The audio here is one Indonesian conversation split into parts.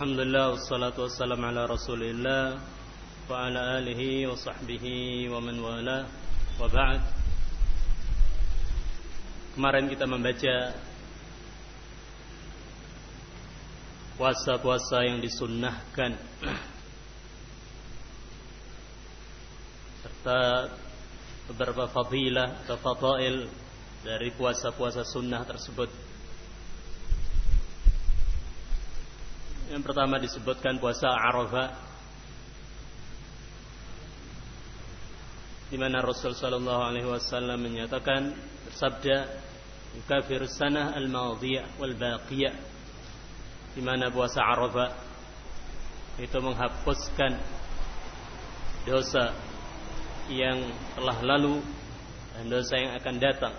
Alhamdulillah wassalatu wassalamu ala Rasulillah wa ala alihi wa sahbihi wa man wala wa ba'd. Kemarin kita membaca puasa-puasa yang disunnahkan serta beberapa fadilah atau fadail dari puasa-puasa sunnah tersebut. Yang pertama disebutkan puasa Arafah. Di mana Rasul sallallahu alaihi wasallam menyatakan bersabda kafir sanah al-madiyah wal baqiyah. Di mana puasa Arafah itu menghapuskan dosa yang telah lalu dan dosa yang akan datang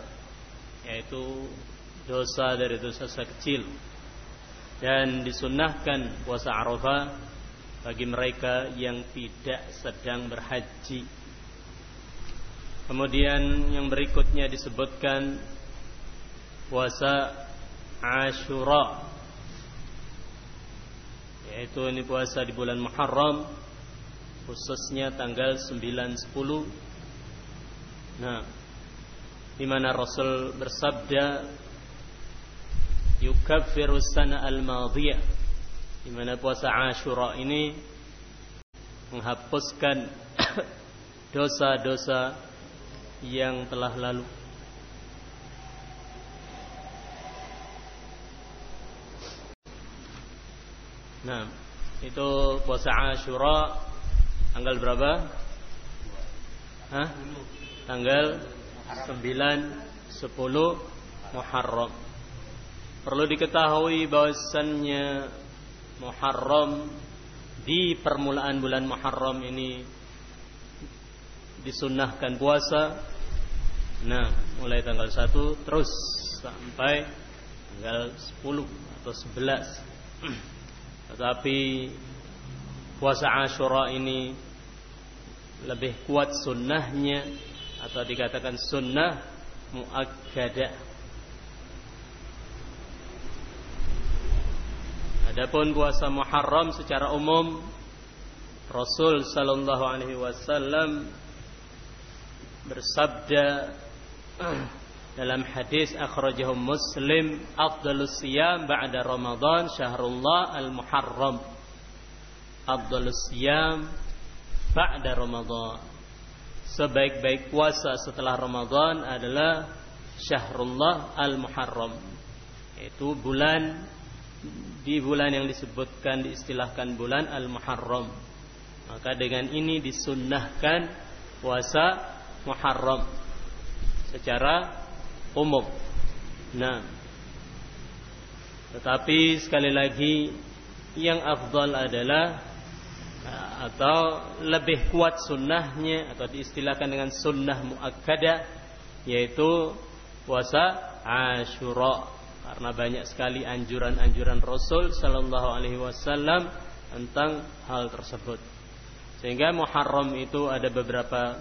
yaitu dosa dari dosa-dosa kecil dan disunnahkan puasa Arafah bagi mereka yang tidak sedang berhaji. Kemudian yang berikutnya disebutkan puasa Ashura yaitu ini puasa di bulan Muharram khususnya tanggal 9 10 Nah, di mana Rasul bersabda yukaffiru sana al-madiyah di mana puasa Ashura ini menghapuskan dosa-dosa yang telah lalu. Nah, itu puasa Ashura tanggal berapa? Hah? Tanggal 9 10 Muharram. Perlu diketahui bahwasannya Muharram di permulaan bulan Muharram ini disunnahkan puasa. Nah, mulai tanggal 1 terus sampai tanggal 10 atau 11. Tetapi puasa Ashura ini lebih kuat sunnahnya atau dikatakan sunnah muakkadah Adapun puasa Muharram secara umum Rasul sallallahu alaihi wasallam bersabda dalam hadis akhrajahu Muslim afdalus siyam ba'da Ramadan syahrullah al-Muharram. Afdalus siyam ba'da Ramadan. Sebaik-baik puasa setelah Ramadan adalah syahrullah al-Muharram yaitu bulan di bulan yang disebutkan diistilahkan bulan Al-Muharram. Maka dengan ini disunnahkan puasa Muharram secara umum. Nah, tetapi sekali lagi yang afdal adalah atau lebih kuat sunnahnya atau diistilahkan dengan sunnah muakkadah yaitu puasa Ashura karena banyak sekali anjuran-anjuran Rasul sallallahu alaihi wasallam tentang hal tersebut. Sehingga Muharram itu ada beberapa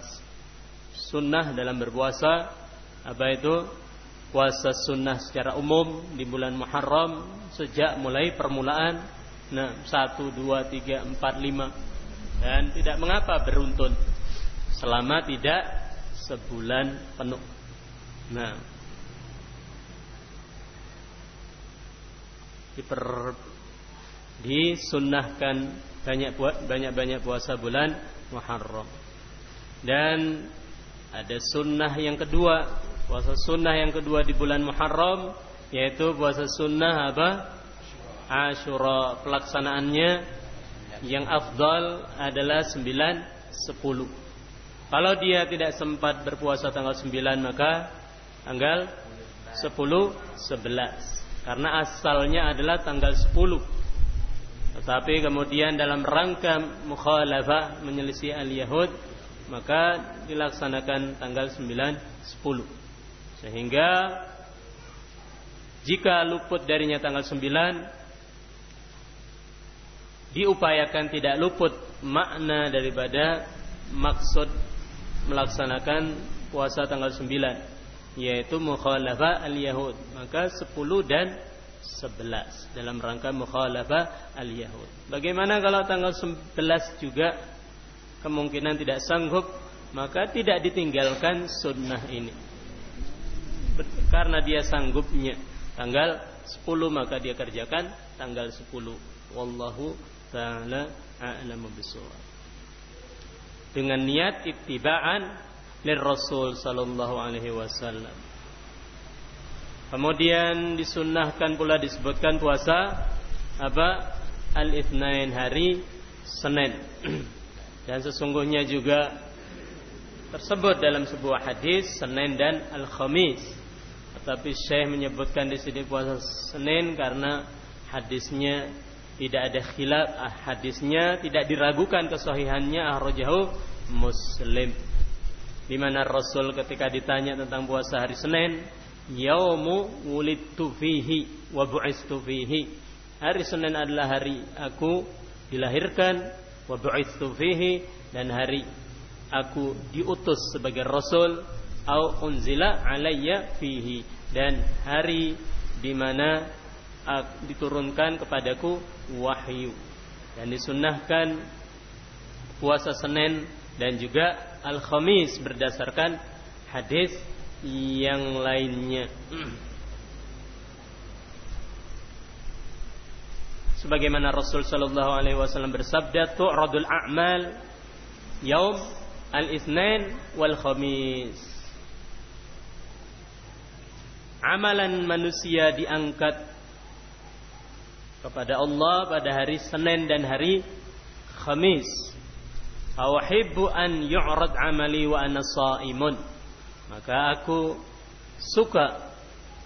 sunnah dalam berpuasa. Apa itu? Puasa sunnah secara umum di bulan Muharram sejak mulai permulaan nah 1 2 3 4 5 dan tidak mengapa beruntun selama tidak sebulan penuh. Nah, diper disunnahkan banyak banyak banyak puasa bulan Muharram. Dan ada sunnah yang kedua, puasa sunnah yang kedua di bulan Muharram yaitu puasa sunnah apa? Ashura. Pelaksanaannya yang afdal adalah 9 10. Kalau dia tidak sempat berpuasa tanggal 9 maka tanggal 10 11 karena asalnya adalah tanggal 10 tetapi kemudian dalam rangka mukhalafah menyelisih al-yahud maka dilaksanakan tanggal 9 10 sehingga jika luput darinya tanggal 9 diupayakan tidak luput makna daripada maksud melaksanakan puasa tanggal 9 yaitu mukhalafah al-yahud maka 10 dan 11 dalam rangka mukhalafah al-yahud. Bagaimana kalau tanggal 11 juga kemungkinan tidak sanggup, maka tidak ditinggalkan sunnah ini. Karena dia sanggupnya tanggal 10 maka dia kerjakan tanggal 10. Wallahu taala a'lamu bishawab. Dengan niat ittiba'an Rasul sallallahu alaihi wasallam. Kemudian disunnahkan pula disebutkan puasa apa? Al-Itsnain hari Senin. Dan sesungguhnya juga tersebut dalam sebuah hadis Senin dan Al-Khamis. Tetapi Syekh menyebutkan di sini puasa Senin karena hadisnya tidak ada khilaf, ah, hadisnya tidak diragukan kesahihannya ahrajahu Muslim. Di mana Rasul ketika ditanya tentang puasa hari Senin, yaumu wulidtu fihi wa bu'istu fihi. Hari Senin adalah hari aku dilahirkan wa bu'istu fihi? Dan hari aku diutus sebagai rasul au unzila alayya fihi? Dan hari di mana diturunkan kepadaku wahyu. Dan disunnahkan puasa Senin dan juga Al-Khamis berdasarkan hadis yang lainnya. Sebagaimana Rasul sallallahu alaihi wasallam bersabda, "Tu'radul a'mal yaum al-itsnain wal khamis." Amalan manusia diangkat kepada Allah pada hari Senin dan hari Khamis. Awahibbu an yu'rad amali wa ana sha'imun maka aku suka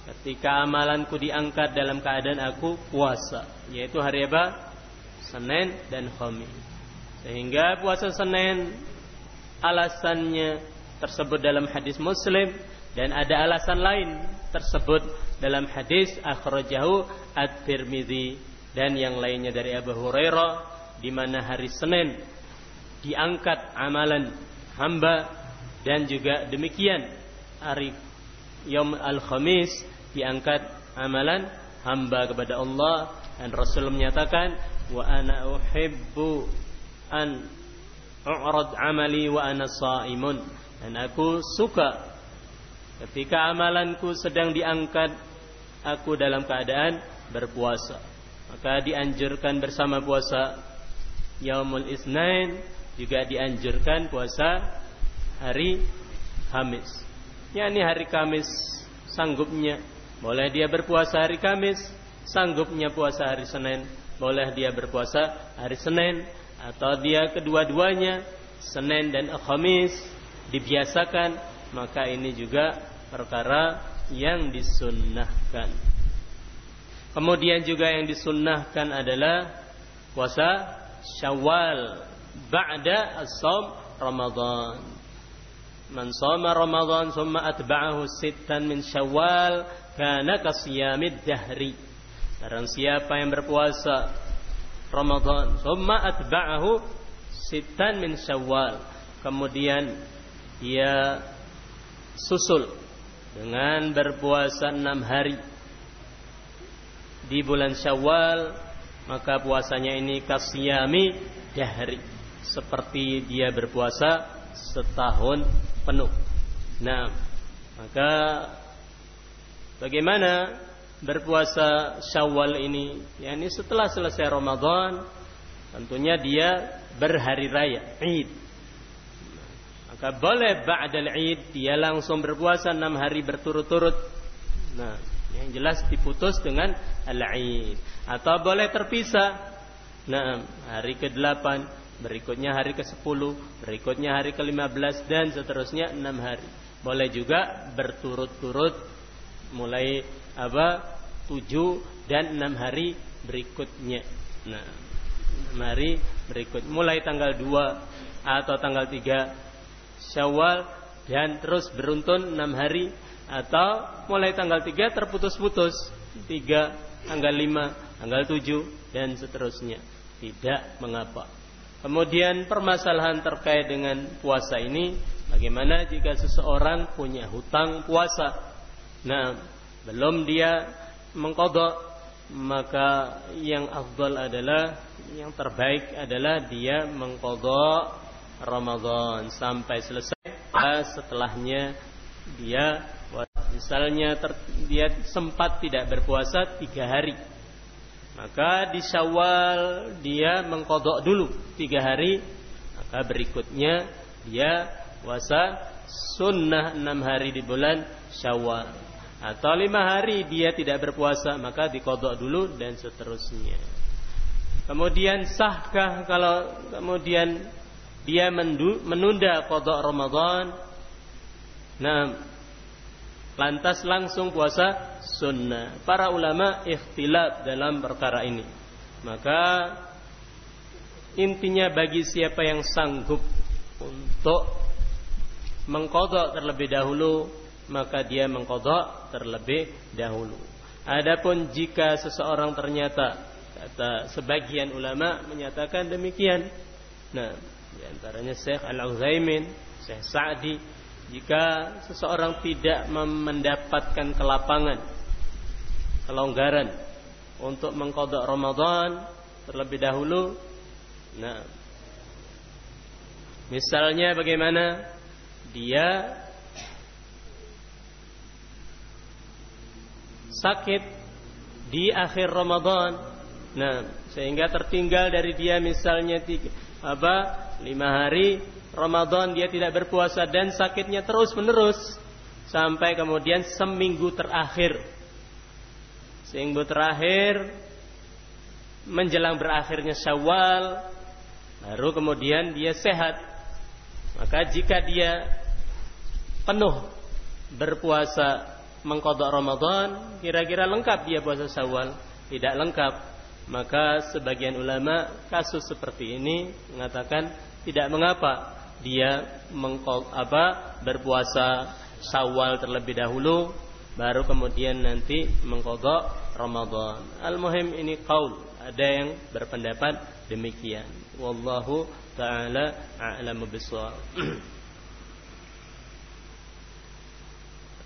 ketika amalanku diangkat dalam keadaan aku puasa, yaitu hari apa? Senin dan Khamis. Sehingga puasa Senin alasannya tersebut dalam hadis Muslim dan ada alasan lain tersebut dalam hadis akhrajahu At-Tirmizi dan yang lainnya dari Abu Hurairah di mana hari Senin diangkat amalan hamba dan juga demikian. Hari Yom Al-Khamis diangkat amalan hamba kepada Allah dan Rasul menyatakan wa ana uhibbu an u'rad amali wa ana saimun. Dan aku suka ketika amalanku sedang diangkat aku dalam keadaan berpuasa. Maka dianjurkan bersama puasa Yaumul Isnain juga dianjurkan puasa hari Kamis. ini hari Kamis sanggupnya boleh dia berpuasa hari Kamis, sanggupnya puasa hari Senin, boleh dia berpuasa hari Senin atau dia kedua-duanya Senin dan Kamis dibiasakan, maka ini juga perkara yang disunnahkan. Kemudian juga yang disunnahkan adalah puasa Syawal ba'da as-saum Ramadan. Man shoma Ramadan thumma atba'ahu sittan min Syawal kana kasiyamid dahri. Barang siapa yang berpuasa Ramadan thumma atba'ahu sittan min Syawal. Kemudian dia susul dengan berpuasa enam hari di bulan Syawal maka puasanya ini kasiyami dahri seperti dia berpuasa setahun penuh. Nah, maka bagaimana berpuasa Syawal ini? Ya, ini setelah selesai Ramadan, tentunya dia berhari raya, Id. Maka boleh ba'dal Id dia langsung berpuasa enam hari berturut-turut. Nah, yang jelas diputus dengan al-Id atau boleh terpisah. Nah, hari ke-8 berikutnya hari ke-10, berikutnya hari ke-15 dan seterusnya 6 hari. Boleh juga berturut-turut mulai apa? 7 dan 6 hari berikutnya. Nah, 6 hari berikut mulai tanggal 2 atau tanggal 3 Syawal dan terus beruntun 6 hari atau mulai tanggal 3 terputus-putus 3 tanggal 5 tanggal 7 dan seterusnya tidak mengapa Kemudian permasalahan terkait dengan puasa ini, bagaimana jika seseorang punya hutang puasa? Nah, belum dia mengkodok, maka yang afdal adalah yang terbaik adalah dia mengkodok Ramadan sampai selesai setelahnya dia misalnya ter, dia sempat tidak berpuasa tiga hari maka di Syawal dia mengkodok dulu tiga hari. Maka berikutnya dia puasa sunnah enam hari di bulan Syawal. Atau lima hari dia tidak berpuasa maka dikodok dulu dan seterusnya. Kemudian sahkah kalau kemudian dia menunda kodok Ramadan? Nah lantas langsung puasa sunnah. Para ulama ikhtilaf dalam perkara ini. Maka intinya bagi siapa yang sanggup untuk mengkodok terlebih dahulu maka dia mengkodok terlebih dahulu. Adapun jika seseorang ternyata kata sebagian ulama menyatakan demikian. Nah di antaranya Syekh Al-Utsaimin, Syekh Sa'di, jika seseorang tidak mendapatkan kelapangan, kelonggaran untuk mengkodok Ramadan terlebih dahulu, nah, misalnya bagaimana? Dia sakit di akhir Ramadan, nah, sehingga tertinggal dari dia misalnya tiga, apa lima hari Ramadan dia tidak berpuasa dan sakitnya terus menerus sampai kemudian seminggu terakhir. Seminggu terakhir menjelang berakhirnya Syawal baru kemudian dia sehat. Maka jika dia penuh berpuasa mengkodok Ramadan kira-kira lengkap dia puasa Syawal. Tidak lengkap maka sebagian ulama kasus seperti ini mengatakan tidak mengapa dia mengkol apa berpuasa Syawal terlebih dahulu baru kemudian nanti mengkodok Ramadan. Al-muhim ini kaul ada yang berpendapat demikian. Wallahu taala a'lamu bissawab.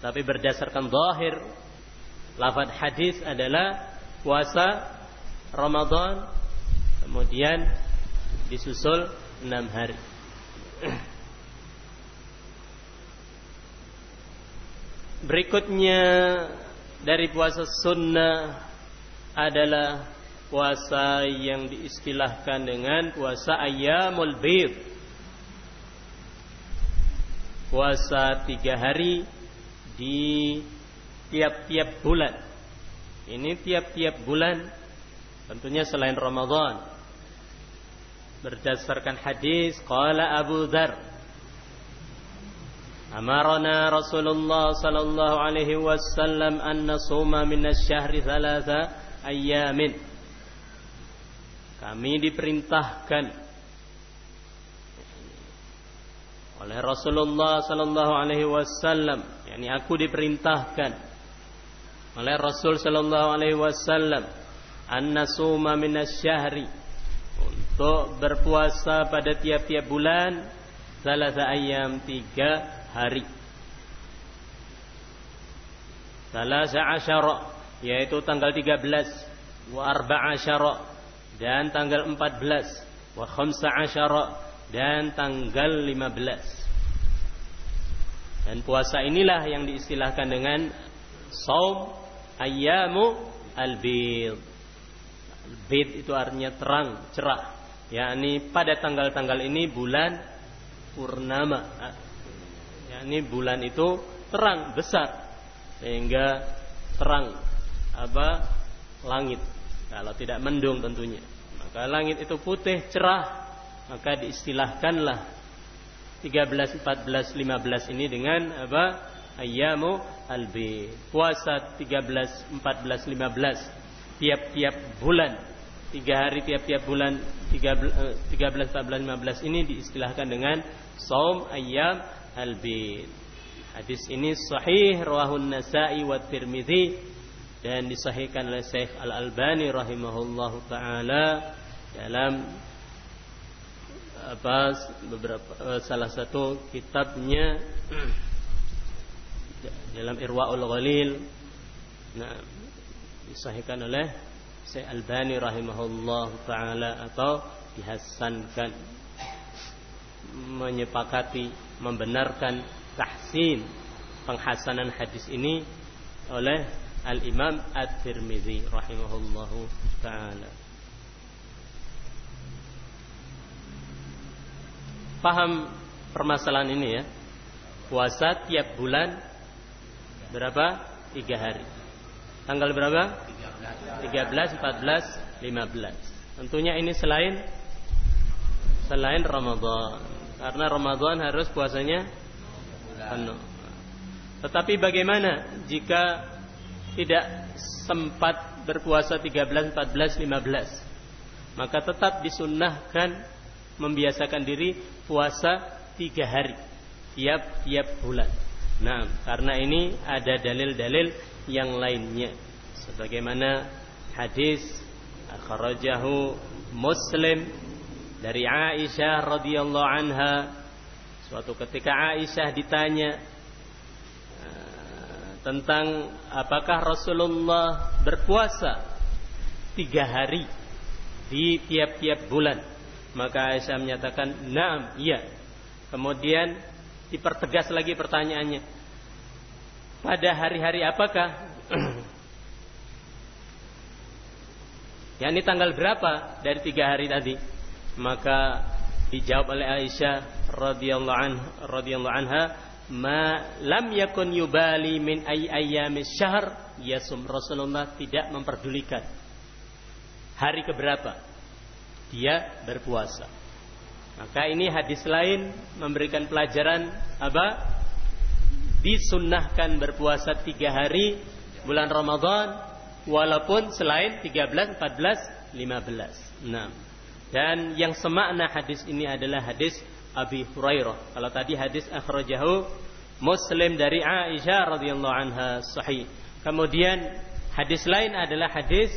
Tapi berdasarkan zahir lafaz hadis adalah puasa Ramadan kemudian disusul enam hari. Berikutnya dari puasa sunnah adalah puasa yang diistilahkan dengan puasa ayamul bid. Puasa tiga hari di tiap-tiap bulan. Ini tiap-tiap bulan Tentunya selain Ramadan. Berdasarkan hadis qala Abu Dzar Amarna Rasulullah sallallahu alaihi wasallam an nasuma min asy-syahri thalatha ayyamin. Kami diperintahkan oleh Rasulullah sallallahu alaihi wasallam, yakni aku diperintahkan oleh Rasul sallallahu alaihi wasallam an-nasuma syahri untuk berpuasa pada tiap-tiap bulan salah ayam tiga hari. Salah asyara yaitu tanggal 13 wa arba'a asyara dan tanggal 14 wa khamsa asyara dan tanggal 15 dan puasa inilah yang diistilahkan dengan saum ayyamu al-bid Bid itu artinya terang, cerah. yakni pada tanggal-tanggal ini bulan purnama. yakni bulan itu terang besar sehingga terang apa langit. Kalau tidak mendung tentunya. Maka langit itu putih cerah, maka diistilahkanlah 13, 14, 15 ini dengan apa? Ayyamu albi. Puasa 13, 14, 15 tiap-tiap bulan. Tiga hari tiap-tiap bulan 13, 14, 15 ini diistilahkan dengan saum ayam al-bid hadis ini sahih rawahun nasai wa tirmidzi dan disahihkan oleh Syekh Al-Albani rahimahullahu taala dalam apa beberapa eh, salah satu kitabnya dalam Irwaul Ghalil. Nah disahihkan oleh Syekh Albani rahimahullah taala atau dihasankan menyepakati membenarkan tahsin penghasanan hadis ini oleh Al-Imam At-Tirmidzi rahimahullahu taala. Paham permasalahan ini ya? Puasa tiap bulan berapa? Tiga hari. Tanggal berapa? 13, 14, 15. Tentunya ini selain selain Ramadan. Karena Ramadan harus puasanya penuh. Tetapi bagaimana jika tidak sempat berpuasa 13, 14, 15? Maka tetap disunnahkan membiasakan diri puasa tiga hari tiap-tiap bulan. Nah, karena ini ada dalil-dalil yang lainnya. Sebagaimana hadis akhrajahu Muslim dari Aisyah radhiyallahu anha. Suatu ketika Aisyah ditanya eh, tentang apakah Rasulullah berpuasa tiga hari di tiap-tiap bulan? Maka Aisyah menyatakan naam iya. Kemudian dipertegas lagi pertanyaannya. Pada hari-hari apakah? Ya ini tanggal berapa dari tiga hari tadi? Maka dijawab oleh Aisyah radhiyallahu anha radhiyallahu anha ma lam yakun yubali min ay ayyamis syahr. Yasum Rasulullah tidak memperdulikan. Hari keberapa? Dia berpuasa maka ini hadis lain memberikan pelajaran apa disunnahkan berpuasa tiga hari bulan Ramadan walaupun selain 13, 14, 15. Nah. Dan yang semakna hadis ini adalah hadis Abi Hurairah. Kalau tadi hadis akhrajahu Muslim dari Aisyah radhiyallahu anha sahih. Kemudian hadis lain adalah hadis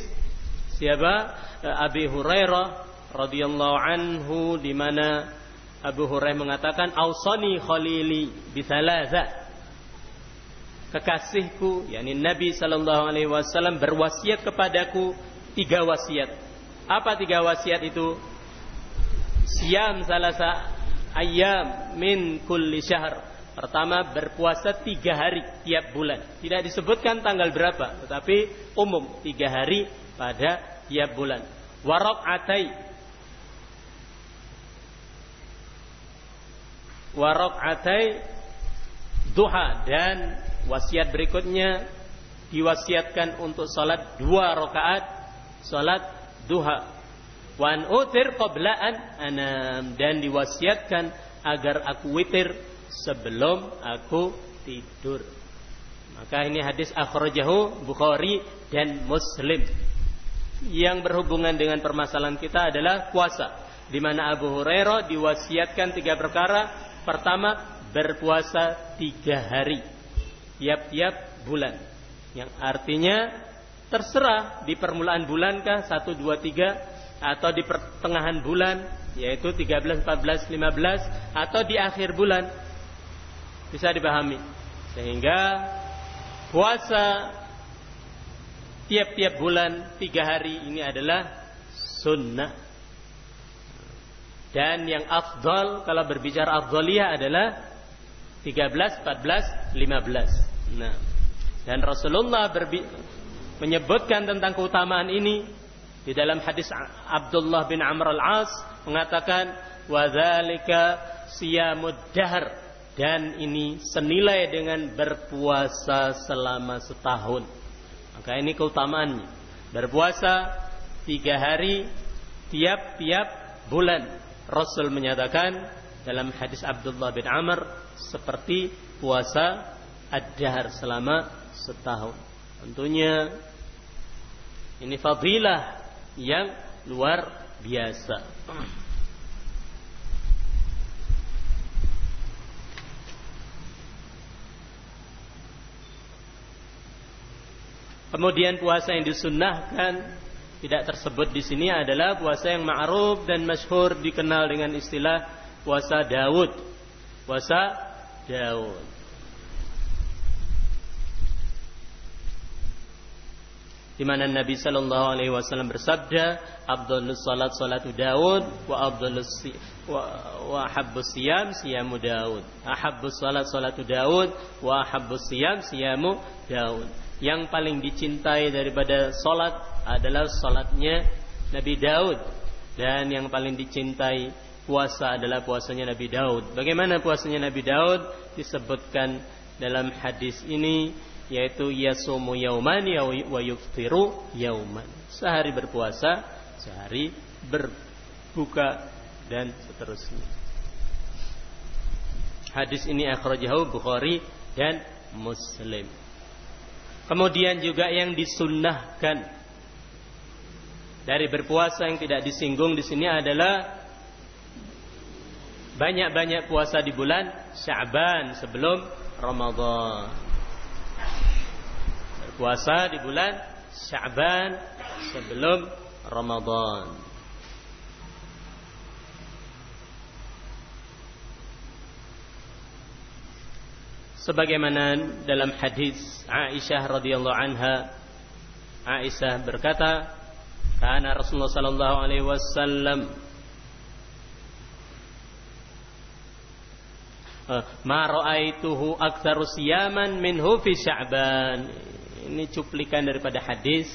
siapa? Abi Hurairah radhiyallahu anhu di mana Abu Hurairah mengatakan ausani khalili bithalatha kekasihku yakni Nabi sallallahu alaihi wasallam berwasiat kepadaku tiga wasiat apa tiga wasiat itu? Siam salasa ayam min kulli syahr. Pertama berpuasa tiga hari tiap bulan. Tidak disebutkan tanggal berapa, tetapi umum tiga hari pada tiap bulan. Warok atai. Warok atai duha dan wasiat berikutnya diwasiatkan untuk salat dua rakaat salat duha wan utir qoblaan anam dan diwasiatkan agar aku witir sebelum aku tidur. Maka ini hadis akhrajahu Bukhari dan Muslim. Yang berhubungan dengan permasalahan kita adalah puasa. Di mana Abu Hurairah diwasiatkan tiga perkara. Pertama, berpuasa tiga hari. Tiap-tiap bulan. Yang artinya Terserah di permulaan bulankah 1, 2, 3 atau di pertengahan bulan yaitu 13, 14, 15 atau di akhir bulan. Bisa dipahami. Sehingga puasa tiap-tiap bulan tiga hari ini adalah sunnah. Dan yang afdal kalau berbicara afdaliyah adalah 13, 14, 15. Nah, dan Rasulullah menyebutkan tentang keutamaan ini di dalam hadis Abdullah bin Amr al-As mengatakan wadzalika siyamud dahr dan ini senilai dengan berpuasa selama setahun. Maka ini keutamaannya. Berpuasa tiga hari tiap-tiap bulan. Rasul menyatakan dalam hadis Abdullah bin Amr seperti puasa ad-dahr selama setahun. Tentunya ini fadilah yang luar biasa. Kemudian puasa yang disunnahkan tidak tersebut di sini adalah puasa yang ma'ruf dan masyhur dikenal dengan istilah puasa Daud. Puasa Daud. di mana Nabi Shallallahu Alaihi Wasallam bersabda, "Abdulus salat salatu Daud, wa Abdulus wa, wa habbus siyam siyamu Daud." Ahabbus salat salatu Daud, wa habbus siyam siyamu Daud. Yang paling dicintai daripada salat adalah salatnya Nabi Daud dan yang paling dicintai puasa adalah puasanya Nabi Daud. Bagaimana puasanya Nabi Daud disebutkan dalam hadis ini yaitu yasumu yauman wa yuftiru yauman. Sehari berpuasa, sehari berbuka dan seterusnya. Hadis ini akhrajahu Bukhari dan Muslim. Kemudian juga yang disunnahkan dari berpuasa yang tidak disinggung di sini adalah banyak-banyak puasa di bulan Sya'ban sebelum Ramadan puasa di bulan Sya'ban sebelum Ramadan. Sebagaimana dalam hadis Aisyah radhiyallahu anha Aisyah berkata, "Kana Rasulullah sallallahu alaihi wasallam ma ra'aituhu aktsaru siyaman minhu fi Sya'ban." Ini cuplikan daripada hadis.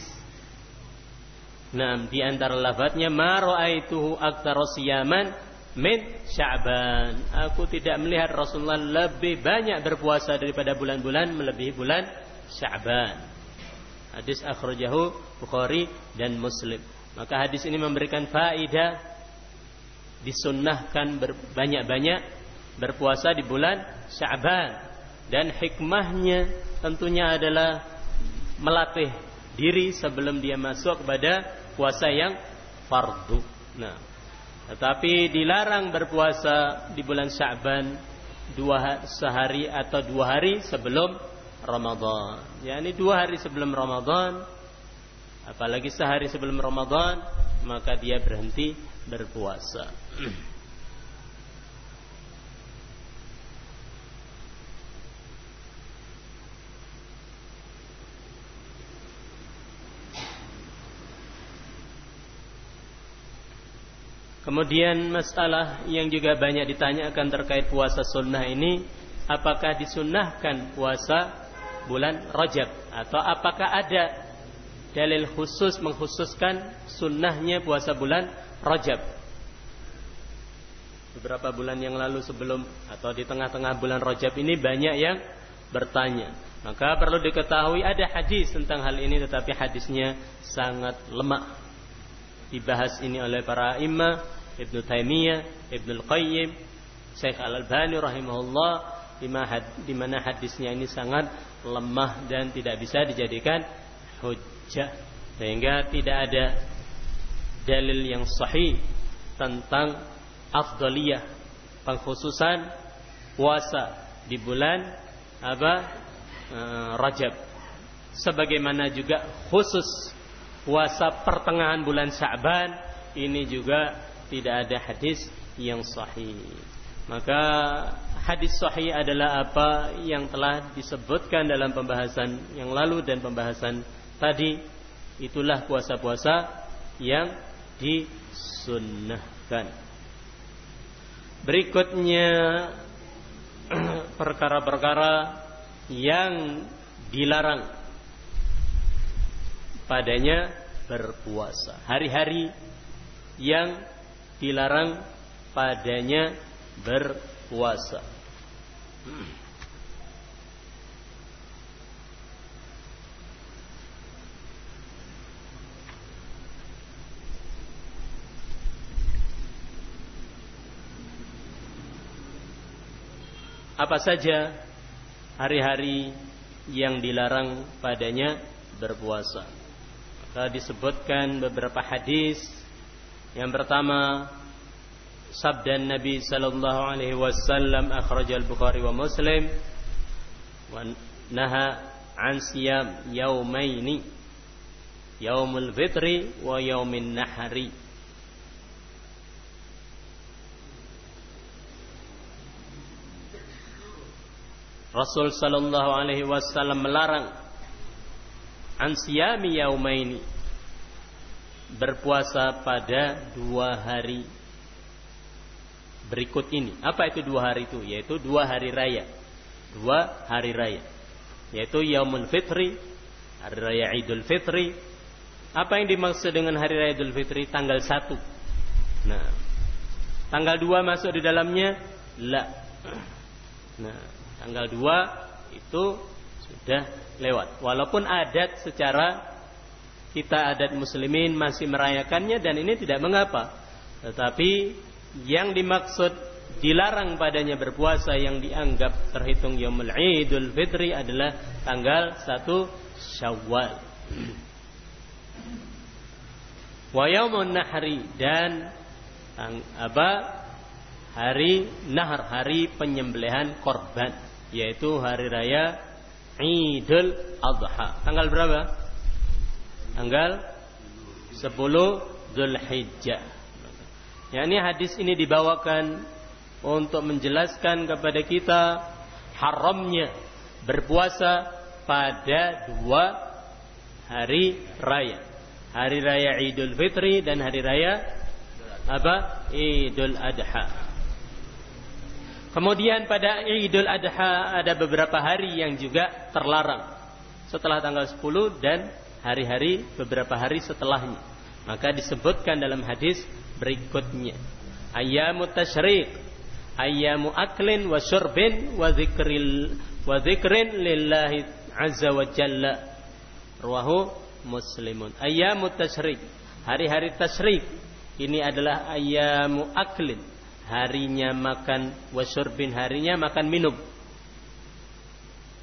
Nah, di antara lafadznya ma ra'aituhu aktsara siyaman min Sya'ban. Aku tidak melihat Rasulullah lebih banyak berpuasa daripada bulan-bulan melebihi bulan Sya'ban. Hadis akhrajahu Bukhari dan Muslim. Maka hadis ini memberikan faedah disunnahkan banyak-banyak berpuasa di bulan Sya'ban dan hikmahnya tentunya adalah melatih diri sebelum dia masuk kepada puasa yang fardu. Nah, tetapi dilarang berpuasa di bulan Sya'ban dua sehari atau dua hari sebelum Ramadan. Ya, ini dua hari sebelum Ramadan, apalagi sehari sebelum Ramadan, maka dia berhenti berpuasa. Kemudian masalah yang juga banyak ditanyakan terkait puasa sunnah ini, apakah disunnahkan puasa bulan Rajab atau apakah ada dalil khusus mengkhususkan sunnahnya puasa bulan Rajab? Beberapa bulan yang lalu sebelum atau di tengah-tengah bulan Rajab ini banyak yang bertanya. Maka perlu diketahui ada hadis tentang hal ini tetapi hadisnya sangat lemah. Dibahas ini oleh para imam Ibnu Taimiyah, Ibnu Al-Qayyim, Syekh Al-Albani rahimahullah di mana hadisnya ini sangat lemah dan tidak bisa dijadikan hujjah. Sehingga tidak ada dalil yang sahih tentang afdaliyah pengkhususan puasa di bulan apa e, Rajab. Sebagaimana juga khusus puasa pertengahan bulan Sya'ban ini juga tidak ada hadis yang sahih. Maka hadis sahih adalah apa yang telah disebutkan dalam pembahasan yang lalu dan pembahasan tadi. Itulah puasa-puasa yang disunnahkan. Berikutnya perkara-perkara yang dilarang padanya berpuasa. Hari-hari yang dilarang padanya berpuasa. Apa saja hari-hari yang dilarang padanya berpuasa? Maka disebutkan beberapa hadis yang pertama sabda Nabi sallallahu alaihi wasallam akhraj al-Bukhari wa Muslim wa naha an siyam yaumaini yaumul fitri wa yaumin nahari Rasul sallallahu alaihi wasallam melarang an siyami yaumaini berpuasa pada dua hari berikut ini. Apa itu dua hari itu? Yaitu dua hari raya. Dua hari raya. Yaitu Yaumul Fitri, hari raya Idul Fitri. Apa yang dimaksud dengan hari raya Idul Fitri? Tanggal 1. Nah, tanggal 2 masuk di dalamnya? La. Nah, tanggal 2 itu sudah lewat. Walaupun adat secara kita adat muslimin masih merayakannya dan ini tidak mengapa. Tetapi yang dimaksud dilarang padanya berpuasa yang dianggap terhitung Yaumul Idul Fitri adalah tanggal 1 Syawal. Wa yaumun nahri dan apa? Hari nahar, hari penyembelihan korban, yaitu hari raya Idul Adha. Tanggal berapa? Tanggal 10 Zulhijjah. Ya, ini hadis ini dibawakan untuk menjelaskan kepada kita haramnya berpuasa pada dua hari raya. Hari raya Idul Fitri dan hari raya apa? Idul Adha. Kemudian pada Idul Adha ada beberapa hari yang juga terlarang setelah tanggal 10 dan hari-hari beberapa hari setelahnya. Maka disebutkan dalam hadis berikutnya. Ayyamu tasyriq, ayyamu aklin wa syurbin wa dzikril wa dzikrin lillahi azza wa jalla. Ruwahu Muslimun. Ayyamu tasyriq, hari-hari tasyriq ini adalah ayyamu aklin harinya makan wasyurbin harinya makan minum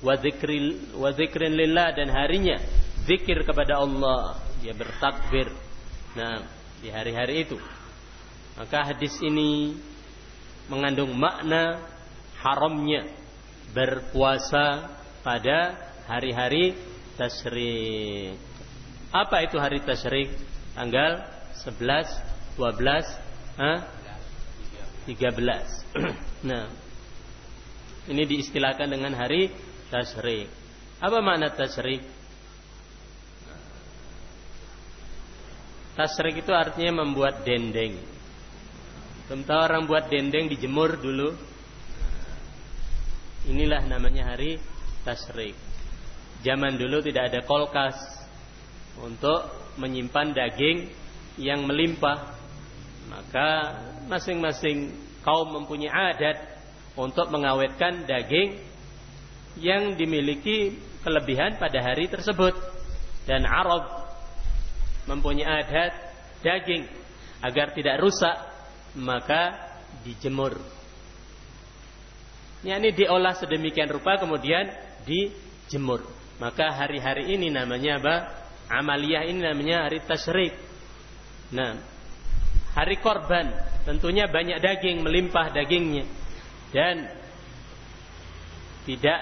wa dzikrin lillah dan harinya zikir kepada Allah dia bertakbir nah di hari-hari itu maka hadis ini mengandung makna haramnya berpuasa pada hari-hari tasyrik apa itu hari tasyrik tanggal 11 12 eh, 13. nah, ini diistilahkan dengan hari tasyrik. Apa makna tasyrik? Tasyrik itu artinya membuat dendeng. Tentu orang buat dendeng dijemur dulu. Inilah namanya hari tasyrik. Zaman dulu tidak ada kolkas untuk menyimpan daging yang melimpah maka masing-masing kaum mempunyai adat untuk mengawetkan daging yang dimiliki kelebihan pada hari tersebut dan Arab mempunyai adat daging agar tidak rusak maka dijemur. Ini diolah sedemikian rupa kemudian dijemur. Maka hari-hari ini namanya apa? Amaliyah ini namanya hari tasyrik. Nah hari korban. Tentunya banyak daging melimpah dagingnya. Dan tidak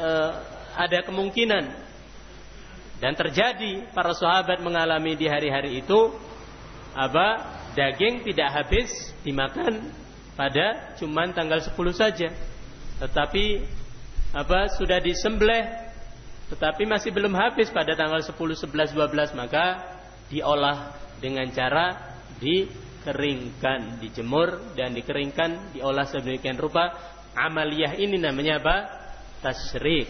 uh, ada kemungkinan dan terjadi para sahabat mengalami di hari-hari itu apa daging tidak habis dimakan pada cuman tanggal 10 saja tetapi apa sudah disembelih tetapi masih belum habis pada tanggal 10 11 12 maka diolah dengan cara dikeringkan, dijemur dan dikeringkan, diolah sedemikian rupa. Amaliyah ini namanya apa? Tasyrik.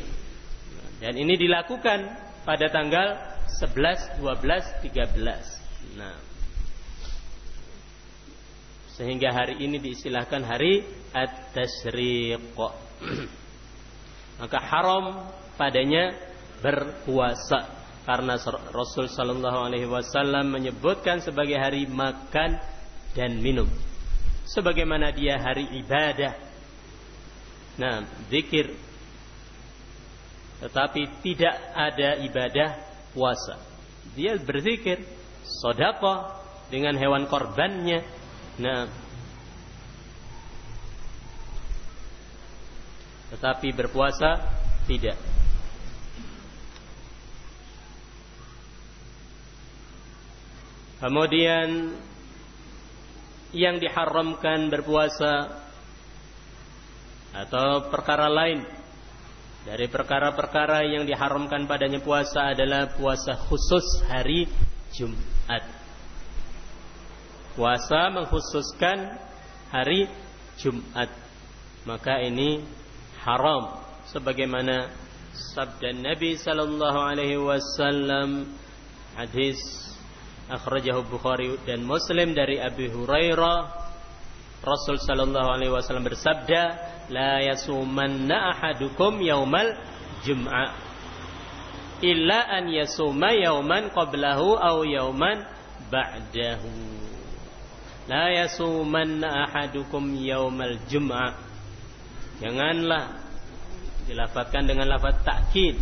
Dan ini dilakukan pada tanggal 11, 12, 13. Nah, sehingga hari ini diistilahkan hari at-tasyriq. Maka haram padanya berpuasa karena Rasul Shallallahu Alaihi Wasallam menyebutkan sebagai hari makan dan minum, sebagaimana dia hari ibadah. Nah, zikir, tetapi tidak ada ibadah puasa. Dia berzikir, sodako dengan hewan korbannya. Nah, tetapi berpuasa tidak. Kemudian yang diharamkan berpuasa atau perkara lain Dari perkara-perkara yang diharamkan padanya puasa adalah puasa khusus hari Jumat. Puasa mengkhususkan hari Jumat. Maka ini haram sebagaimana sabda Nabi sallallahu alaihi wasallam hadis akhrajahu Bukhari dan Muslim dari Abi Hurairah Rasul sallallahu alaihi wasallam bersabda, "La yasumanna ahadukum yaumal jum'ah illa an yasuma yauman qablahu aw yauman ba'dahu." La yasumanna ahadukum yaumal jum'ah. Janganlah dilafatkan dengan lafaz takkid.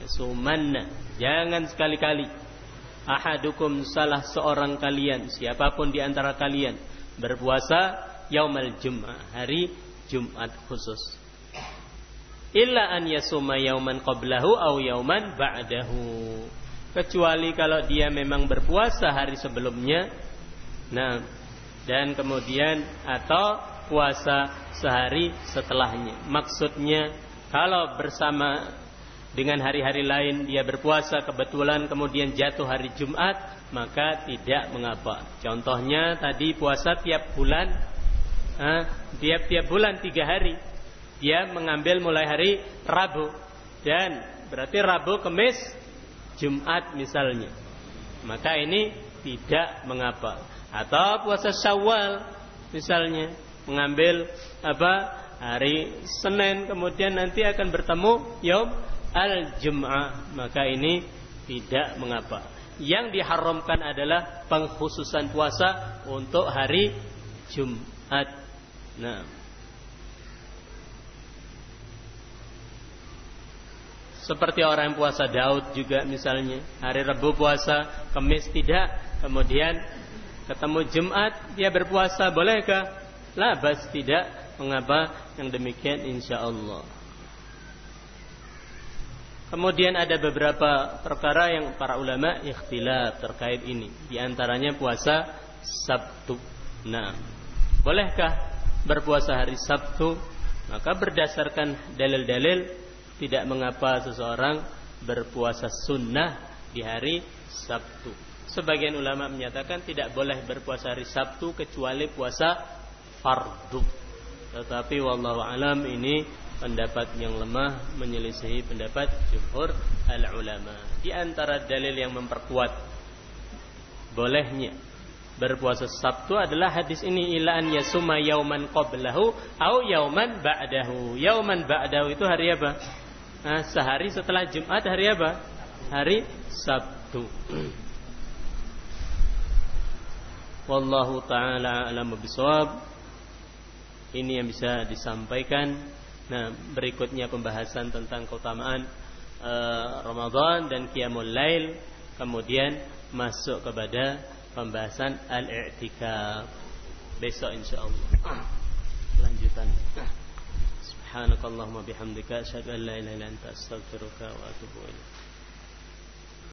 Yasumanna. Jangan sekali-kali ahadukum salah seorang kalian, siapa pun di antara kalian berpuasa yaumal jum'ah, hari Jumat khusus. Illa an yasuma yauman qablahu au yauman ba'dahu. Kecuali kalau dia memang berpuasa hari sebelumnya. Nah, dan kemudian atau puasa sehari setelahnya. Maksudnya kalau bersama dengan hari-hari lain dia berpuasa kebetulan kemudian jatuh hari Jumat maka tidak mengapa. Contohnya tadi puasa tiap bulan, tiap-tiap bulan tiga hari. Dia mengambil mulai hari Rabu dan berarti Rabu, Kamis, Jumat misalnya. Maka ini tidak mengapa. Atau puasa Syawal misalnya mengambil apa hari Senin kemudian nanti akan bertemu Yom al-Jum'ah maka ini tidak mengapa yang diharamkan adalah pengkhususan puasa untuk hari Jumat. Nah, seperti orang yang puasa Daud juga misalnya hari Rabu puasa, Kamis tidak, kemudian ketemu Jumat dia berpuasa, bolehkah? Labas tidak, mengapa yang demikian insya Allah. Kemudian ada beberapa perkara yang para ulama ikhtilaf terkait ini. Di antaranya puasa Sabtu. Nah, bolehkah berpuasa hari Sabtu? Maka berdasarkan dalil-dalil tidak mengapa seseorang berpuasa sunnah di hari Sabtu. Sebagian ulama menyatakan tidak boleh berpuasa hari Sabtu kecuali puasa fardu. Tetapi wallahu alam ini pendapat yang lemah menyelisihi pendapat jumhur al ulama. Di antara dalil yang memperkuat bolehnya berpuasa Sabtu adalah hadis ini ila an yasuma yauman qablahu au yauman ba'dahu. Yauman ba'dahu itu hari apa? Nah, sehari setelah Jumat hari apa? Hari Sabtu. Wallahu taala alam bisawab. Ini yang bisa disampaikan Nah, berikutnya pembahasan tentang keutamaan uh, Ramadan dan Qiyamul Lail, kemudian masuk kepada pembahasan al-i'tikaf. Besok insyaallah. Lanjutan. Subhanakallahumma bihamdika asyhadu an la ilaha illa anta astaghfiruka wa atubu ilaik.